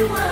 you.